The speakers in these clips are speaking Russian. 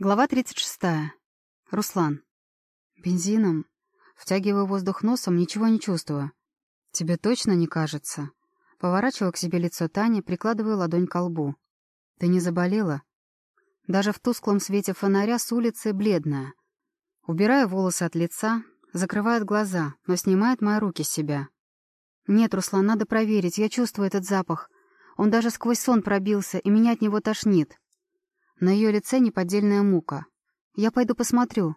Глава 36. Руслан. Бензином. Втягиваю воздух носом, ничего не чувствую. Тебе точно не кажется? Поворачиваю к себе лицо Тани, прикладываю ладонь к лбу. Ты не заболела? Даже в тусклом свете фонаря с улицы бледная. Убираю волосы от лица, закрывает глаза, но снимает мои руки с себя. Нет, Руслан, надо проверить, я чувствую этот запах. Он даже сквозь сон пробился, и меня от него тошнит. На ее лице неподдельная мука. Я пойду посмотрю.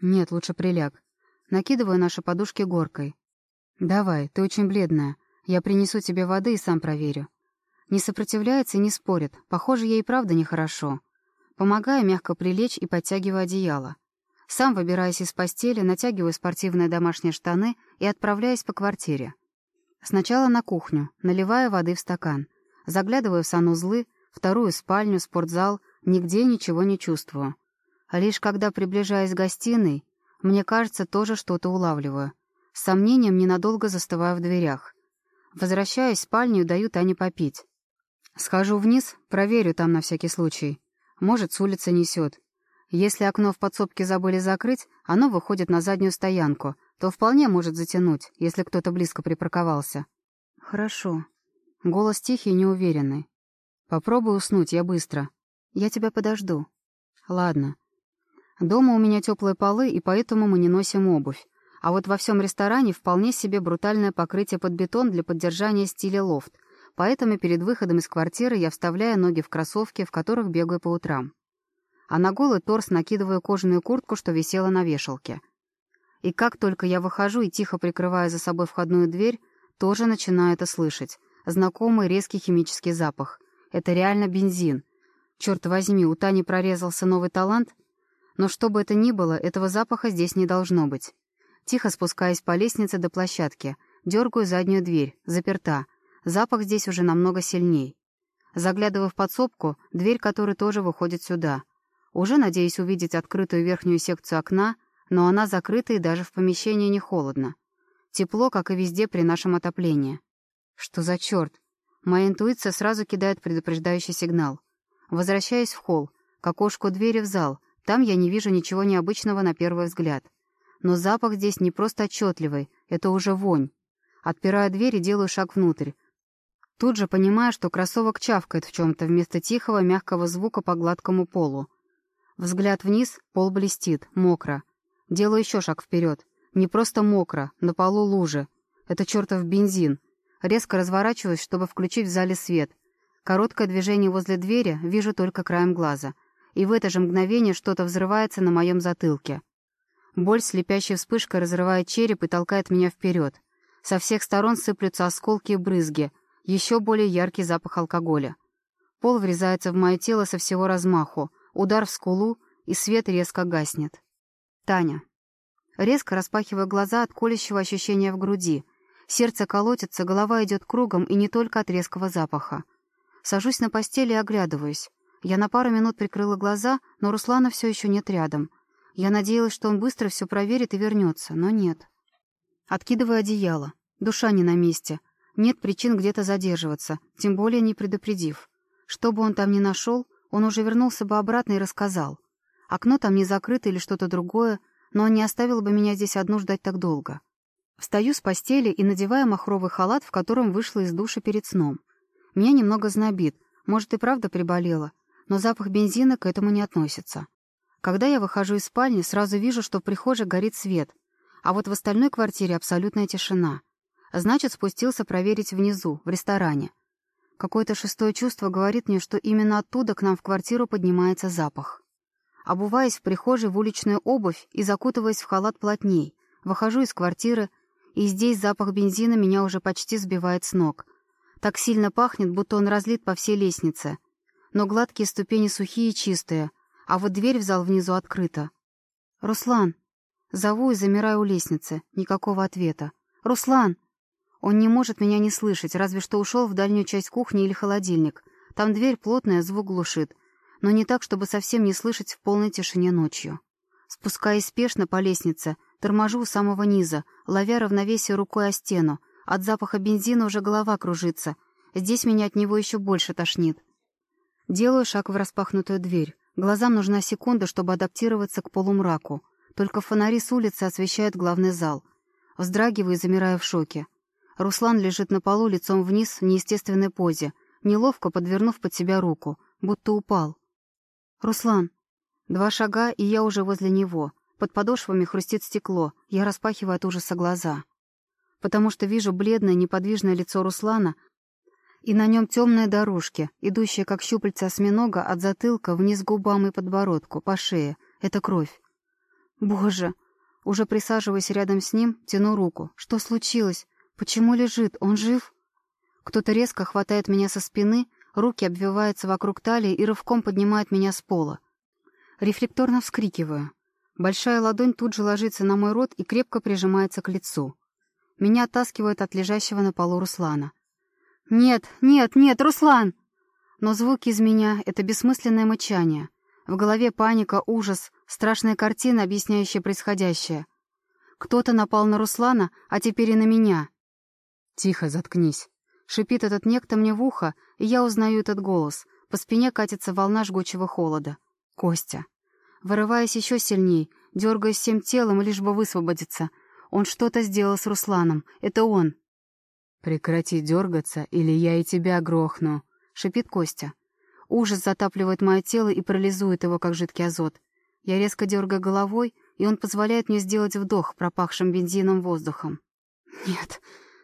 Нет, лучше приляг. Накидываю наши подушки горкой. Давай, ты очень бледная. Я принесу тебе воды и сам проверю. Не сопротивляется и не спорит. Похоже, ей правда нехорошо. Помогаю мягко прилечь и подтягиваю одеяло. Сам выбираюсь из постели, натягиваю спортивные домашние штаны и отправляюсь по квартире. Сначала на кухню, наливаю воды в стакан. Заглядываю в санузлы, вторую спальню, спортзал, нигде ничего не чувствую. Лишь когда приближаюсь к гостиной, мне кажется, тоже что-то улавливаю. С сомнением ненадолго застываю в дверях. Возвращаюсь в спальню и даю Тане попить. Схожу вниз, проверю там на всякий случай. Может, с улицы несет. Если окно в подсобке забыли закрыть, оно выходит на заднюю стоянку, то вполне может затянуть, если кто-то близко припарковался. Хорошо. Голос тихий и неуверенный. Попробуй уснуть, я быстро. Я тебя подожду. Ладно. Дома у меня теплые полы, и поэтому мы не носим обувь. А вот во всем ресторане вполне себе брутальное покрытие под бетон для поддержания стиля лофт, поэтому перед выходом из квартиры я вставляю ноги в кроссовки, в которых бегаю по утрам а на голый торс накидываю кожаную куртку, что висела на вешалке. И как только я выхожу и тихо прикрываю за собой входную дверь, тоже начинаю это слышать. Знакомый резкий химический запах. Это реально бензин. Черт возьми, у Тани прорезался новый талант. Но что бы это ни было, этого запаха здесь не должно быть. Тихо спускаясь по лестнице до площадки, дергаю заднюю дверь, заперта. Запах здесь уже намного сильней. Заглядываю в подсобку, дверь которой тоже выходит сюда — уже надеюсь увидеть открытую верхнюю секцию окна, но она закрыта и даже в помещении не холодно. Тепло, как и везде при нашем отоплении. Что за черт? Моя интуиция сразу кидает предупреждающий сигнал. Возвращаюсь в холл, к окошку двери в зал. Там я не вижу ничего необычного на первый взгляд. Но запах здесь не просто отчетливый, это уже вонь. Отпираю дверь и делаю шаг внутрь. Тут же понимаю, что кроссовок чавкает в чем-то вместо тихого, мягкого звука по гладкому полу. Взгляд вниз, пол блестит, мокро. Делаю еще шаг вперед. Не просто мокро, на полу лужи. Это чертов бензин. Резко разворачиваюсь, чтобы включить в зале свет. Короткое движение возле двери вижу только краем глаза. И в это же мгновение что-то взрывается на моем затылке. Боль слепящей вспышкой разрывает череп и толкает меня вперед. Со всех сторон сыплются осколки и брызги. Еще более яркий запах алкоголя. Пол врезается в мое тело со всего размаху. Удар в скулу, и свет резко гаснет. Таня. Резко распахиваю глаза от колющего ощущения в груди. Сердце колотится, голова идет кругом, и не только от резкого запаха. Сажусь на постели и оглядываюсь. Я на пару минут прикрыла глаза, но Руслана все еще нет рядом. Я надеялась, что он быстро все проверит и вернется, но нет. Откидываю одеяло. Душа не на месте. Нет причин где-то задерживаться, тем более не предупредив. Что бы он там ни нашел, он уже вернулся бы обратно и рассказал. Окно там не закрыто или что-то другое, но он не оставил бы меня здесь одну ждать так долго. Встаю с постели и надеваю махровый халат, в котором вышла из душа перед сном. Меня немного знобит, может и правда приболела, но запах бензина к этому не относится. Когда я выхожу из спальни, сразу вижу, что в прихожей горит свет, а вот в остальной квартире абсолютная тишина. Значит, спустился проверить внизу, в ресторане. Какое-то шестое чувство говорит мне, что именно оттуда к нам в квартиру поднимается запах. Обуваясь в прихожей в уличную обувь и закутываясь в халат плотней, выхожу из квартиры, и здесь запах бензина меня уже почти сбивает с ног. Так сильно пахнет, будто он разлит по всей лестнице. Но гладкие ступени сухие и чистые, а вот дверь в зал внизу открыта. «Руслан!» Зову и замираю у лестницы. Никакого ответа. «Руслан!» Он не может меня не слышать, разве что ушел в дальнюю часть кухни или холодильник. Там дверь плотная, звук глушит. Но не так, чтобы совсем не слышать в полной тишине ночью. Спускаясь спешно по лестнице, торможу у самого низа, ловя равновесие рукой о стену. От запаха бензина уже голова кружится. Здесь меня от него еще больше тошнит. Делаю шаг в распахнутую дверь. Глазам нужна секунда, чтобы адаптироваться к полумраку. Только фонари с улицы освещают главный зал. Вздрагиваю и замираю в шоке. Руслан лежит на полу лицом вниз в неестественной позе, неловко подвернув под себя руку, будто упал. «Руслан!» Два шага, и я уже возле него. Под подошвами хрустит стекло, я распахиваю от ужаса глаза. Потому что вижу бледное, неподвижное лицо Руслана, и на нем темные дорожки, идущие как щупальца осьминога от затылка вниз губам и подбородку, по шее. Это кровь. Боже! Уже присаживаясь рядом с ним, тяну руку. Что случилось? Почему лежит? Он жив? Кто-то резко хватает меня со спины, руки обвиваются вокруг талии и рывком поднимает меня с пола. Рефлекторно вскрикиваю. Большая ладонь тут же ложится на мой рот и крепко прижимается к лицу. Меня оттаскивают от лежащего на полу Руслана. «Нет, нет, нет, Руслан!» Но звуки из меня — это бессмысленное мычание. В голове паника, ужас, страшная картина, объясняющая происходящее. Кто-то напал на Руслана, а теперь и на меня. «Тихо, заткнись!» Шипит этот некто мне в ухо, и я узнаю этот голос. По спине катится волна жгучего холода. Костя. Вырываясь еще сильней, дергаясь всем телом, лишь бы высвободиться. Он что-то сделал с Русланом. Это он. «Прекрати дергаться, или я и тебя грохну», — шипит Костя. Ужас затапливает мое тело и парализует его, как жидкий азот. Я резко дергаю головой, и он позволяет мне сделать вдох пропахшим бензином воздухом. «Нет,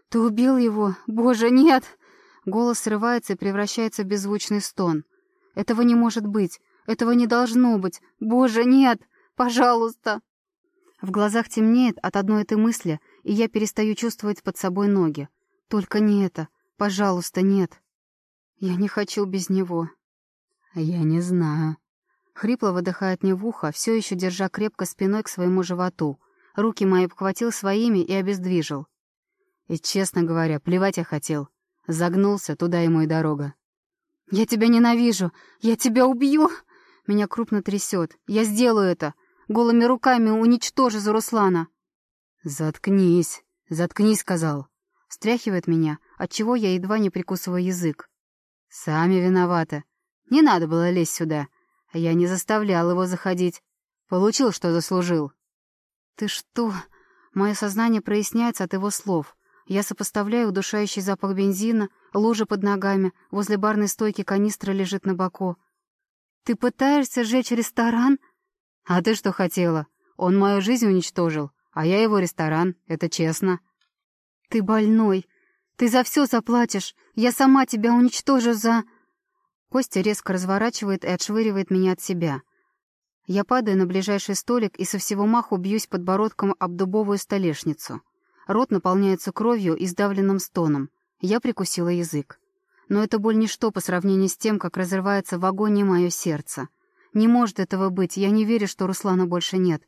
ты убил его! Боже, нет!» Голос срывается и превращается в беззвучный стон. «Этого не может быть! Этого не должно быть! Боже, нет! Пожалуйста!» В глазах темнеет от одной этой мысли, и я перестаю чувствовать под собой ноги. Только не это. Пожалуйста, нет. Я не хочу без него. Я не знаю. Хрипло выдыхает мне в ухо, все еще держа крепко спиной к своему животу. Руки мои обхватил своими и обездвижил. И, честно говоря, плевать я хотел. Загнулся, туда ему и дорога. «Я тебя ненавижу! Я тебя убью!» Меня крупно трясет. Я сделаю это. Голыми руками уничтожу за Руслана. Заткнись. Заткнись, сказал. Стряхивает меня, отчего я едва не прикусываю язык. Сами виноваты. Не надо было лезть сюда. Я не заставлял его заходить. Получил, что заслужил. Ты что? Мое сознание проясняется от его слов. Я сопоставляю удушающий запах бензина, лужа под ногами, возле барной стойки канистра лежит на боку. «Ты пытаешься сжечь ресторан?» «А ты что хотела? Он мою жизнь уничтожил, а я его ресторан, это честно». «Ты больной. Ты за все заплатишь. Я сама тебя уничтожу за...» Костя резко разворачивает и отшвыривает меня от себя. Я падаю на ближайший столик и со всего маху бьюсь подбородком об дубовую столешницу. Рот наполняется кровью и сдавленным стоном. Я прикусила язык. Но это боль ничто по сравнению с тем, как разрывается в агонии мое сердце. Не может этого быть, я не верю, что Руслана больше нет.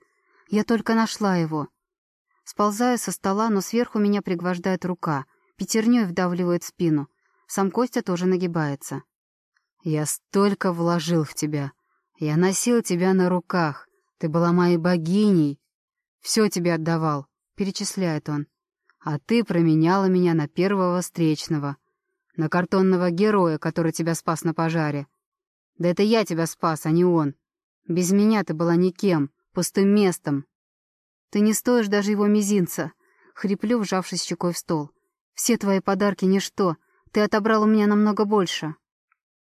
Я только нашла его. Сползаю со стола, но сверху меня пригвождает рука. Пятерней вдавливает спину. Сам Костя тоже нагибается. «Я столько вложил в тебя. Я носил тебя на руках. Ты была моей богиней. Все тебе отдавал», — перечисляет он. «А ты променяла меня на первого встречного. На картонного героя, который тебя спас на пожаре. Да это я тебя спас, а не он. Без меня ты была никем, пустым местом. Ты не стоишь даже его мизинца. Хриплю, вжавшись щекой в стол. Все твои подарки — ничто. Ты отобрал у меня намного больше.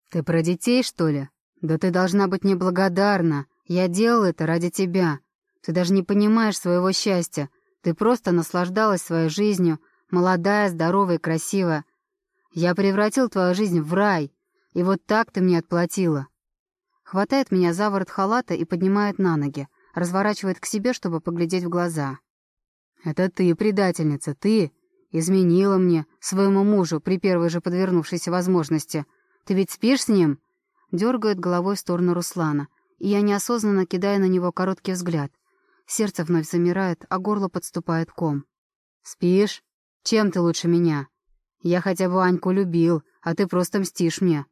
Ты про детей, что ли? Да ты должна быть неблагодарна. Я делал это ради тебя. Ты даже не понимаешь своего счастья. Ты просто наслаждалась своей жизнью, молодая, здоровая и красивая. Я превратил твою жизнь в рай, и вот так ты мне отплатила. Хватает меня за ворот халата и поднимает на ноги, разворачивает к себе, чтобы поглядеть в глаза. «Это ты, предательница, ты! Изменила мне, своему мужу, при первой же подвернувшейся возможности. Ты ведь спишь с ним?» Дергает головой в сторону Руслана, и я неосознанно кидаю на него короткий взгляд. Сердце вновь замирает, а горло подступает ком. «Спишь? Чем ты лучше меня?» Я хотя бы Аньку любил, а ты просто мстишь мне.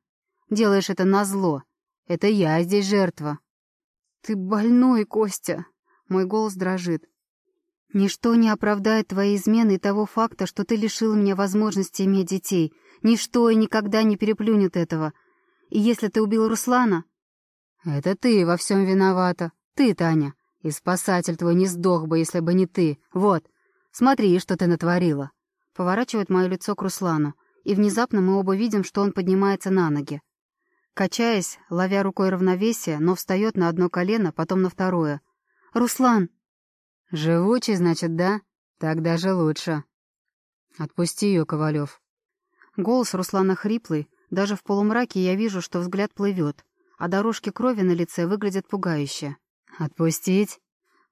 Делаешь это назло. Это я здесь жертва. Ты больной, Костя. Мой голос дрожит. Ничто не оправдает твои измены и того факта, что ты лишил меня возможности иметь детей. Ничто и никогда не переплюнет этого. И если ты убил Руслана... «Это ты во всем виновата. Ты, Таня. И спасатель твой не сдох бы, если бы не ты. Вот, смотри, что ты натворила». Поворачивает мое лицо к Руслану, и внезапно мы оба видим, что он поднимается на ноги. Качаясь, ловя рукой равновесие, но встает на одно колено, потом на второе. «Руслан!» «Живучий, значит, да? Так даже лучше». «Отпусти ее, Ковалев». Голос Руслана хриплый, даже в полумраке я вижу, что взгляд плывет, а дорожки крови на лице выглядят пугающе. «Отпустить?»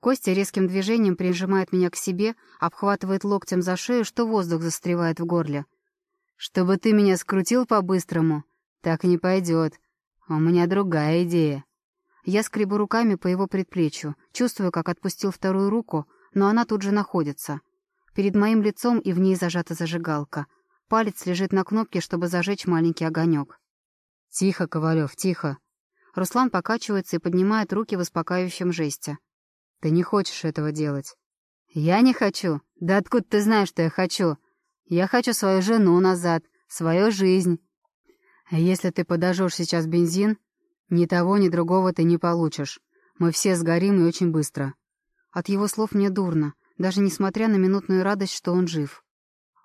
Костя резким движением прижимает меня к себе, обхватывает локтем за шею, что воздух застревает в горле. «Чтобы ты меня скрутил по-быстрому? Так не пойдет. У меня другая идея». Я скребу руками по его предплечью, чувствую, как отпустил вторую руку, но она тут же находится. Перед моим лицом и в ней зажата зажигалка. Палец лежит на кнопке, чтобы зажечь маленький огонек. «Тихо, Ковалев, тихо!» Руслан покачивается и поднимает руки в успокаивающем жесте. «Ты не хочешь этого делать». «Я не хочу? Да откуда ты знаешь, что я хочу? Я хочу свою жену назад, свою жизнь. Если ты подожжешь сейчас бензин, ни того, ни другого ты не получишь. Мы все сгорим и очень быстро». От его слов мне дурно, даже несмотря на минутную радость, что он жив.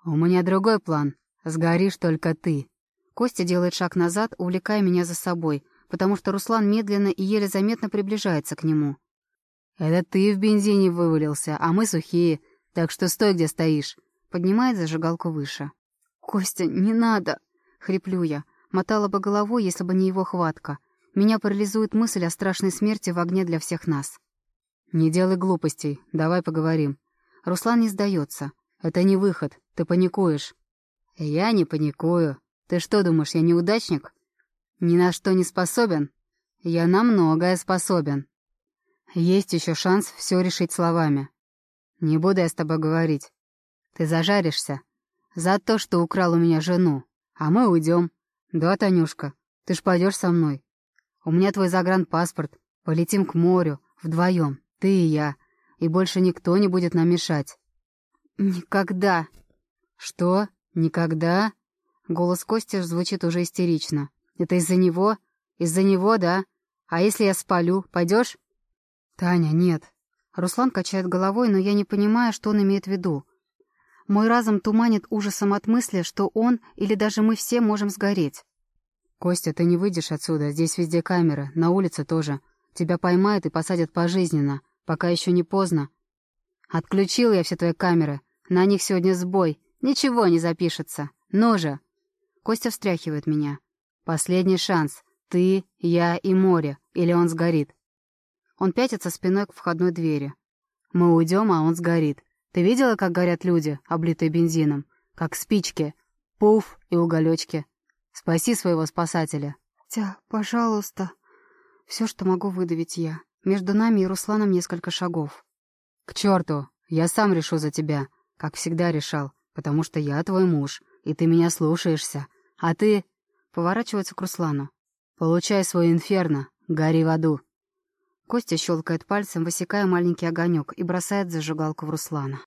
«У меня другой план. Сгоришь только ты». Костя делает шаг назад, увлекая меня за собой, потому что Руслан медленно и еле заметно приближается к нему. «Это ты в бензине вывалился, а мы сухие, так что стой, где стоишь», — поднимает зажигалку выше. «Костя, не надо!» — хриплю я. Мотала бы головой, если бы не его хватка. Меня парализует мысль о страшной смерти в огне для всех нас. «Не делай глупостей, давай поговорим». Руслан не сдается. «Это не выход, ты паникуешь». «Я не паникую. Ты что думаешь, я неудачник?» «Ни на что не способен?» «Я на многое способен». «Есть еще шанс все решить словами». «Не буду я с тобой говорить. Ты зажаришься. За то, что украл у меня жену. А мы уйдем. Да, Танюшка, ты ж пойдешь со мной. У меня твой загранпаспорт. Полетим к морю, вдвоем, ты и я. И больше никто не будет нам мешать». «Никогда». «Что? Никогда?» Голос Кости звучит уже истерично. «Это из-за него? Из-за него, да? А если я спалю, пойдешь?» «Таня, нет». Руслан качает головой, но я не понимаю, что он имеет в виду. Мой разум туманит ужасом от мысли, что он или даже мы все можем сгореть. «Костя, ты не выйдешь отсюда, здесь везде камеры, на улице тоже. Тебя поймают и посадят пожизненно, пока еще не поздно. Отключил я все твои камеры, на них сегодня сбой, ничего не запишется. Ну же!» Костя встряхивает меня. «Последний шанс. Ты, я и море, или он сгорит». Он пятится спиной к входной двери. «Мы уйдем, а он сгорит. Ты видела, как горят люди, облитые бензином? Как спички. Пуф и уголечки. Спаси своего спасателя. Тя, пожалуйста. Все, что могу выдавить я. Между нами и Русланом несколько шагов. К черту! Я сам решу за тебя, как всегда решал, потому что я твой муж, и ты меня слушаешься. А ты... Поворачивается к Руслану. Получай свой инферно, гори в аду. Костя щелкает пальцем, высекая маленький огонек и бросает зажигалку в Руслана.